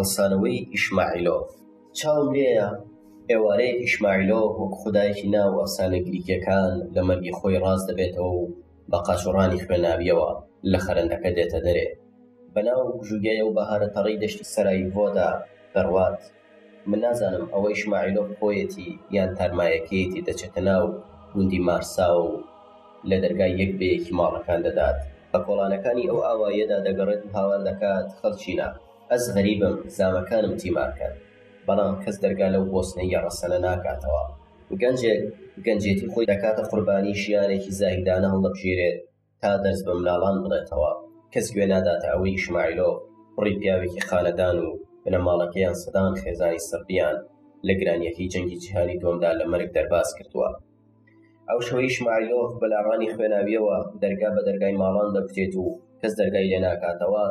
هەڵسانەوەی ئیشماعیلۆڤ چاوم لێیە ئێوارەیە ئیشماعیلۆڤ وەک خودایەکی ناو ئەفسانە گریکیەکان لە مەرگی خۆی ڕاست دەبێتەوە و بە قاچۆڕانی خوێناویەوە لە خەرەندەکە دێتە دەرێ بەناو گژوگیا و بەهارە تەڕەی دەشتی سەرایڤۆدا دەڕوات من نازانم ئەوە ئیشماعیلۆڤ خۆیەتی یان تارمایەکەیەتی دەچێتە ناو گوندی مارساوە و لە دەرگای یەک بە یەکی ماڵەکان دەدات، بە کۆڵانەکانی ئەو ئاواییەدا دەگەڕێت و هاوار دەکات، خەڵکینە، ئەز غەریبم، زامەکانم تیمار کەن. بەڵام کەس دەرگا لەو بۆسنەییە ڕەسەنە ناکاتەوە. گەنجێک گەنجێتی خۆی دەکاتە قوربانی، ژیانێکی زاهیدانە هەڵدەبژێرێت تا دەرس بە مناڵان بڵێتەوە کەس گوێ ناداتە ئەوەی ئیشماعیلۆ بڕی پیاوێکی خانەدان و بنەماڵەکەیان سەدان خێزانی سەردیان لە گرانیەکەی جەنگی جیهانی دومدا لە مەرگ دەرباز کردووە ئەو شوەی شماعیلۆف بەلاڕانی خوێناویەوە دەرگا بە دەرگای ماڵان دەکرێت و کەس دەرگای لێ ناکاتەوە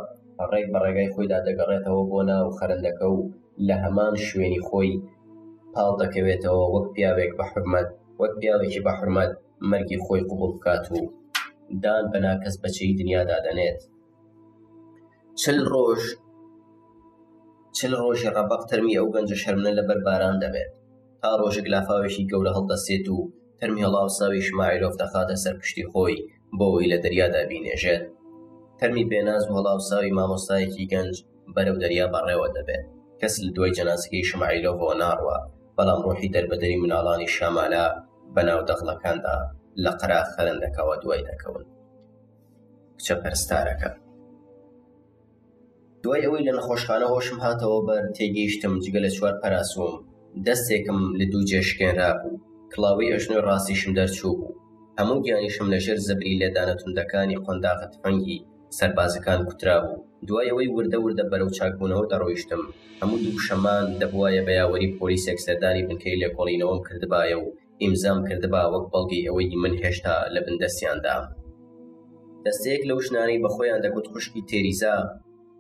ڕێک بە ڕێگای خۆیدا دەگەڕێتەوە بۆ ناو خەرندەکە و لە هەمان شوێنی خۆی پاڵ دەکەوێتەوە وەک پیاوێک بە حرمەت وەک پیاوێکی بە حرمەت مەرگی خۆی قوبوڵ بکات و دان بە ناکەس بەچەی دنیادا دەنێت چل ڕۆژ چل ڕۆژی ڕەبق تەرمی ئەو گەنجە شەرمنە لەبەر باران دەبێت تا ڕۆژێک لافاوێکی گەورە هەڵدەسێت و تەرمی هەڵاوساوی شماعیرۆف دەخاتە سەر پشتی خۆی بۆ ئەوی لە دەریادا بینێژێت تەرمی بێناز و هەڵاوساوی مامۆستایەکی گەنج بەرەو دەریا بەڕێوە دەبێت کەس لە دوای جەنازەکەی شماعیلۆڤەوە ناڕوە بەڵام ڕۆحی دەربەدەری مناڵانی شامالە بەناو دەغڵەکاندا لە قەرا خەرندەکەەوە دوای دەکەون کچە پەرستارەکە دوای ئەوەی لە نەخۆشخانە هۆشم هاتەوە بەر تێگەیشتم جگە لە چوار پەراسوم دەستێکم لە دوو جێشکێنرا بوو کڵاوی ئەژنۆ ڕاستیشم دەرچوو بوو هەموو گیانیشم لەژێر زەبری لێدانە توندەکانی قۆنداغە تفەنگی سەربازەکان کوترابوو. دوای ئەوەی وردە وردە بەرەو چاکبوونەوە دەڕۆیشتم، هەموو دووشەمان دەبووایە بە یاوەری پۆلیسێک سەردانی بنکەی لێکۆڵینەوەم کردبایە و ئیمزام کردبا وەک بەڵگەی ئەوەی من هێشتا لە بن دەستیاندام. دەستەیەک لەو ژنانەی بە خۆیان دەگوت خوشکی تێریزا،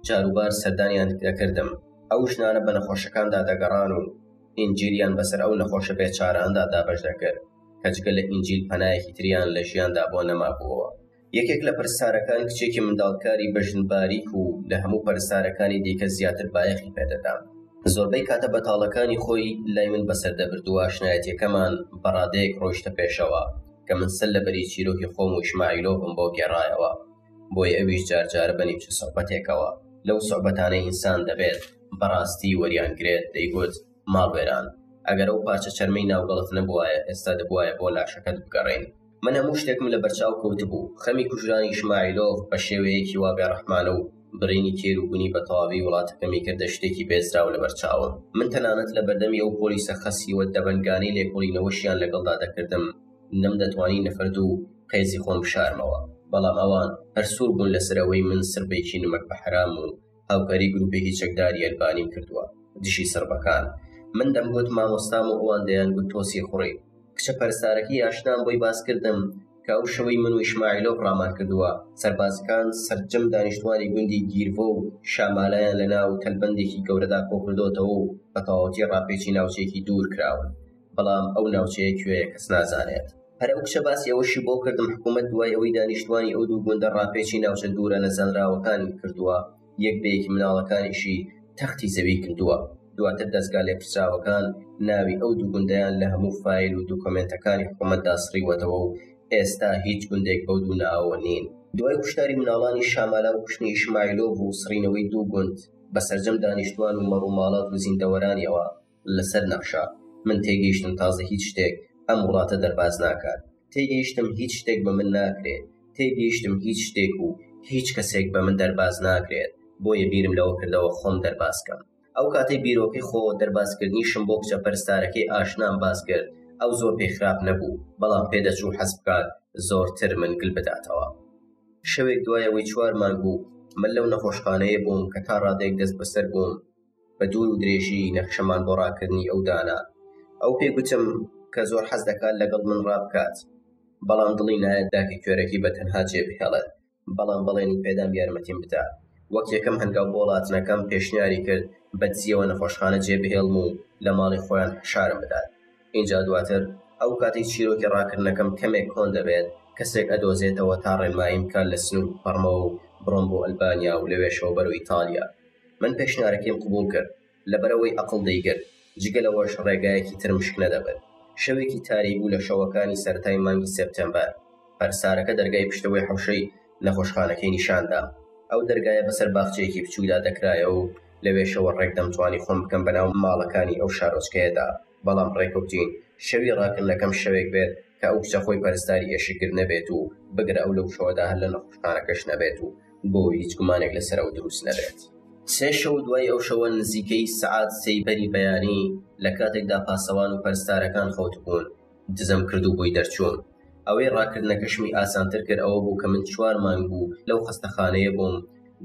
جاروبار سەردانیان دەکردم. ئەو ژنانە بە نەخۆشەکاندا دەگەڕان و ئینجیلیان بەسەر ئەو نەخۆشە بێچارانەدا دابەش دەکرد کە جگە لە ئینجیل پەنایەکی تریان لە ژیاندا بۆ نەمابووەوە. یەکێک لە پرسارەکان کچێکی منداڵکاری بە ژن باریک و لە هەموو پرسارەکانی دیکە زیاتر بایەخی پێدەدام زۆربەی کاتە بەتاڵەکانی خۆی لای من بەسەر دەبردو ئاشنایەتەکەمان بەڕادەیەک ڕۆیشتە پێشەوە کە من سەر لە بەری چیرۆکی خۆم و شماعیلۆڤم بۆ گێڕایەوە بۆی ئەویش جارجارە بە نیمچە سوحبەتێکەوە لەو سوحبەتانەی ئینسان دەبێت بەڕاستی وەریانگرێت دەیگوت ماڵوێران ئەگەر ئەو پارچە چەرمەی ناوگەڵت نەبوایە ئێستا دەبوایە بۆ لاشەکەت بگەڕێین من هەموو شتێکم لە بەرچاو کەوتبوو خەمی کوژرانی شماعیلۆف بە شێوەیەکی وا بێڕەحمانە و برینی تێر و گونی بە تەواوی وڵاتەکەمی کردە شتێکی بێزراو لە بەرچاوم من تەنانەت لە بەردەمی ئەو پۆلیسە خەسیوە دەبەنگانەی لێکۆڵینەوەشیان لەگەڵدا دەکردم نەم دەتوانی نەفرد و قێزی خۆم بشارمەوە بەڵام ئەوان هەر سوور بوون لەسەر ئەوەی من سربێکی نمەک بە حەرام و هاوکاری گروپێکی چەکداری ئەلبانیم کردووە دژی سڕبەکان من دەمگوت مامۆستام و ئەوان دەیان گوت تۆسی خوڕی کچە پەرستارەکەی ئاشنام بۆی باس کردم کە ئەو شەوەی من و ئیشماعیلۆف ڕامان کردووە سەربازەکان سەرجەم دانیشتوانی گوندی گیرڤۆ و شامالایان لە ناو تەلبەندێکی گەورەدا کۆکردۆتەوە و بە تەواوەتی ڕاپێچی ناوچەیەکی دوور کراون بەڵام ئەو ناوچەیە کوێیە کەس نازانێت هەر ئەو کچە باسی ئەوەشی بۆ کردم حکوومەت دوای ئەوەی دانیشتوانی ئەو دوو گوندە ڕاپێچی ناوچە دوورە نەزانراوەکانی کردووە یەک بەیەکی مناڵەکانیشی تەختی زەوی کردووە دواتر دەستگا لێپرسراوەکان ناوی ئەو دوو گوندیان لە هەموو فیل و دوکۆمنتەکانی حکوومەتدا سڕیوەتەوە و ئێستا هیچ گوندێک بەو دوو ناوە نین دوای کوشتاری مناڵانی شامالا و کوشتنی ئیشمایلۆڤ و سڕینەوەی دوو گوند بە سەرجەم دانیشتوان و مەڕوماڵات و زیندەوەرانیەوە لەسەر نەخشە من تێگەیشتم تازە هیچ شتێک ئەم وڵاتە دەرباز ناکات تێگەیشتم هیچ شتێک بە من ناکرێ تێگەیشتم هیچ شتێک و هیچ کەسێک بە من دەرباز ناکرێت بۆیە بیرم لەوە کردەوە خۆم دەربازکەم ئەو کاتەی بیرۆکەی خۆ دەربازکردنیشم بۆ کچە پەرستارەکەی ئاشنام باس کرد ئەو زۆر پێ خراپ نەبوو بەڵام پێدەچوو حەز بکات زۆرتر من گل بداتەوە شەوێک دوایەوەی چوار مانگ بوو من لەو نەخۆشخانەیە بووم کە تا ڕادێک دەست بەسەر بووم بە دوور و درێژی نەخشەمان بۆ ڕاکردنی ئەو دانا ئەو پێ گوتم کە زۆر حەز دەکات لەگەڵ من ڕابکات بەڵام دڵی نایەت داکی کوێرەکی بە تەنها جێ بهێڵێت بەڵام بەڵێنی پێدام یارمەتیم بدا وەک یەکەم هەنگاو بۆ ڵاتنەکەم پێشنیاری کرد بە دزیەوە نەخۆشخانە جێ بهێڵم و لە ماڵی خۆیان حشارم بدات اینجا دواتر ئەو کاتی چیرۆکی ڕاکردنەکەم کەمێک کۆن دەبێت کەسێک ئەدۆزێتەوە تا ڕێنماییم کار لە سنوور پەڕمەوە و بڕۆم بۆ ئەلبانیا و لەوێشەوە بەرەو ئیتالیا من پێشنارەکیم قبوڵ کرد، لەبەرئەوەی ئەقڵ دەیگرت، جگە لەوەش ڕێگایەکی ترم شک نەدەبرد. شەوێکی تاریک بوو لە شەوەکانی سەرەتای مانگی سێپتێمبەر. پەرستارەکە دەرگای پشتەوەی حەوشەی نەخۆشخانەکەی نیشان دام. ئەو دەرگایە بەسەر باخچەیەکی بچووکدا دەکرایەوە و لەوێشەوە ڕێک دەمتوانی خۆم بکەم بەناو ماڵەکانی ئەو شارۆچکەیەدا. بەڵام ڕێکەوتین شەوی ڕاکردنەکەم شەوێک بێت کە ئەو کچە خۆی پەرستاری ئێشکگر نەبێت و بگرە ئەو لەو شەوەدا هەر لە نەخۆشخانەکەش نەبێت و بۆ هیچ گومانێک لەسەر ئەو دروست نەبێت. سێ شەو دوای ئەو شەوە نزیکەی سەعات سێی بەری بەیانی لە کاتێکدا پاسەوان و پەرستارەکان خەوتبوون دزەم کرد و بۆی دەرچووم. ئەوەی ڕاکردنەکەشمی ئاسانتر کرد ئەوە بوو کە من چوار مانگ بوو لەو خەستەخانەیە بووم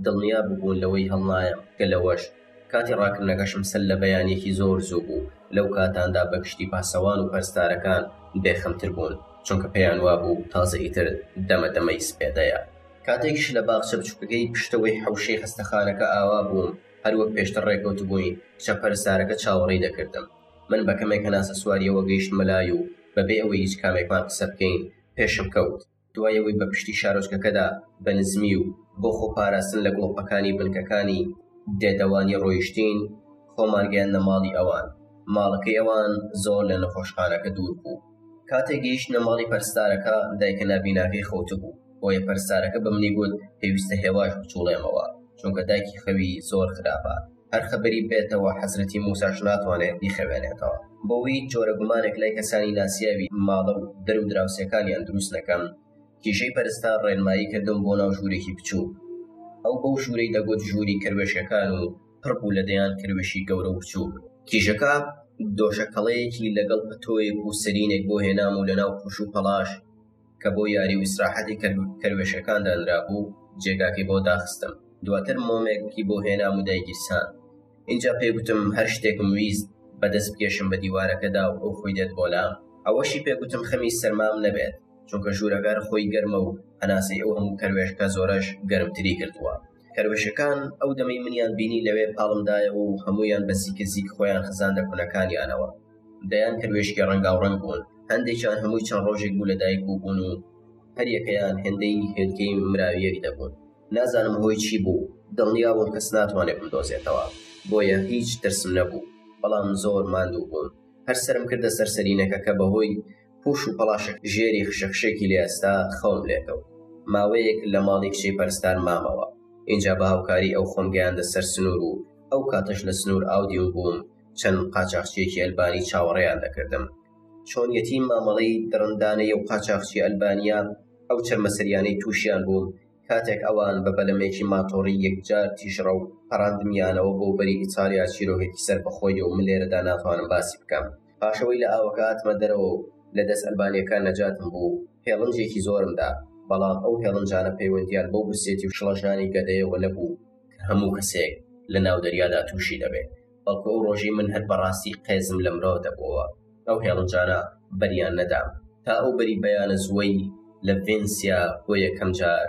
دڵنیا ببوون لەوەی هەڵنایەم گەلەوەش کاتی ڕاکردنەکەشم سەر لە بەیانێکی زۆر زوو بوو، لەو کاتاندا بە گشتی پاسەوان و پەرستارەکان بێ خەمتر بوون، چونکە پێیان وابوو تازە ئیتر دەمە دەمەی سپێدەیە. کاتێکیش لە باخچە بچووکەکەی پشتەوەی حەوشەی خەستەخانەکە ئاوا بووم، هەر وەک پێشتر ڕێکەوتبووین، کچە پەرستارەکە چاوەڕێی دەکردم. من بە کەمێک هەناسەسوارییەوە گەیشتمە لای و بەبێ ئەوەی هیچ کامێکمان قسە بکەین، پێشم کەوت. دوای ئەوەی بە پشتی شارۆچکەکەدا بە نزمی و بۆ خۆ پاراستن لە گڵۆپەکانی بنکەکانی دێدەوانی ڕۆیشتین خۆمان گەیاندە ماڵی ئەوان ماڵەکەی ئەوان زۆر لە نەخۆشخانەکە دوور بوو کاتێک گەیشتە ماڵی پەرستارەکە دایکە نابیناکەی خەوتبوو بۆیە پەرستارەکە بە منی گوت پێویستە هێواش بچوڵێمەوە چونکە دایکی خەوی زۆر خراپە هەر خەبەری بێتەوە حەزرەتی موساش ناتوانێت بیخەوێنێتەوە. بەوەی جۆرە گومانێک لای کەسانی ناسیاوی ماڵە و دەر و دراوسێکانیان دروست نەکەم، کیژەی پەرستار ڕێنمایی کردم بۆ ناو ژوورێکی بچووک. ئەو بەو ژوورەی دەگوت ژووری کەروێشکەکان و پڕ بوو لە دەیان کەروێشی گەورە و بچووک. کیژەکە دۆشەکەڵەیەکی لەگەڵ پەتۆیەک و سەرینێک بۆ هێنام و لەناو پووش و پەڵاش، کە بۆ یاری و ئیسراحەتی کەروێشەکان دانرابوو جێگاکەی بۆ داخستم دواتر مۆمێکی بۆ هێنام و دایگیرسان اینجا پێگوتم هەر شتێکم ویست بەدەست بکێشم بە دیوارەکەدا و ئەو خۆی دێت بۆلام ئەوەشی پێگوتم خەمی سەرمام نەبێت چونکە ژوورەکار خۆی گەرمە و هەناسەی ئەو هەموو کەروێشکە زۆرەش گەرمتری کردووە دەروێشەکان ئەو دەمەی منیان بینی لەوێ پاڵم دایەوە و هەموویان بە زیکە زیک خۆیان خزاندە کونەکانیانەوە دەیان کەروێشکی ڕەنگاوڕەنگ بوون هەندێکیان هەمووی چەند ڕۆژێک بوو لە دایک بوو بوون و هەریەکەیان هێندەی هێلکەی مراویەری دەبوون نازانم هۆی چی بوو دڵنیا بووم کەس ناتوانێت بمدۆزێتەوە بۆیە هیچ ترسم نەبوو بەڵام زۆر ماندوو بووم هەر سرم کردە سەرسەرینەکەکە بەهۆی پوش و پەڵاشک ژێری خشەخشێکی لێ ئەستا خەوم لێکەوت ماوەیەک لە ماڵی کچەی پەرستار مامەوە ئینجا بە هاوکاری ئەو خۆم گەیاندە سەر سنوور و ئەو کاتەش لە سنوور ئاودیو بووم چەند قاچاخچیەکی ئەلبانی چاوەڕێیان دەکردم چۆنیەتی مامەڵەی دڕندانەیە و قاچاخچی ئەلبانیا ئەو چەرمەسەریانەی تووشیان بووم کاتێک ئەوان بە بەلەمێکی ماتۆڕی یەکجار تیژڕە و پەڕاندمیانەوە بۆ بەری ئیتالیا چیرۆکێکی سەر بەخۆیە و من لێرەدا ناتوانم باسی بکەم پاش ئەوەی لە ئاوەکە هاتمە دەرەوە و لە دەست ئەلبانییەکان نەجاتم بوو، هێڵنجێکی زۆرم دا، بەڵام ئەو هێڵنجانە پەیوەندییان بەو برسێتی و شڵەژانی گەدەیەوە نەبوو کە هەموو کەسێک لە ناو دەریادا تووشی دەبێت، بەڵکو ئەو ڕۆژەی من هەر بەڕاستی قێزم لە مرۆڤ دەبۆوە، ئەو هێڵنجانە بەریان نەدام، تا ئەو بەری بەیانەزووەی لە ڤینسیا بۆ یەکەم جار.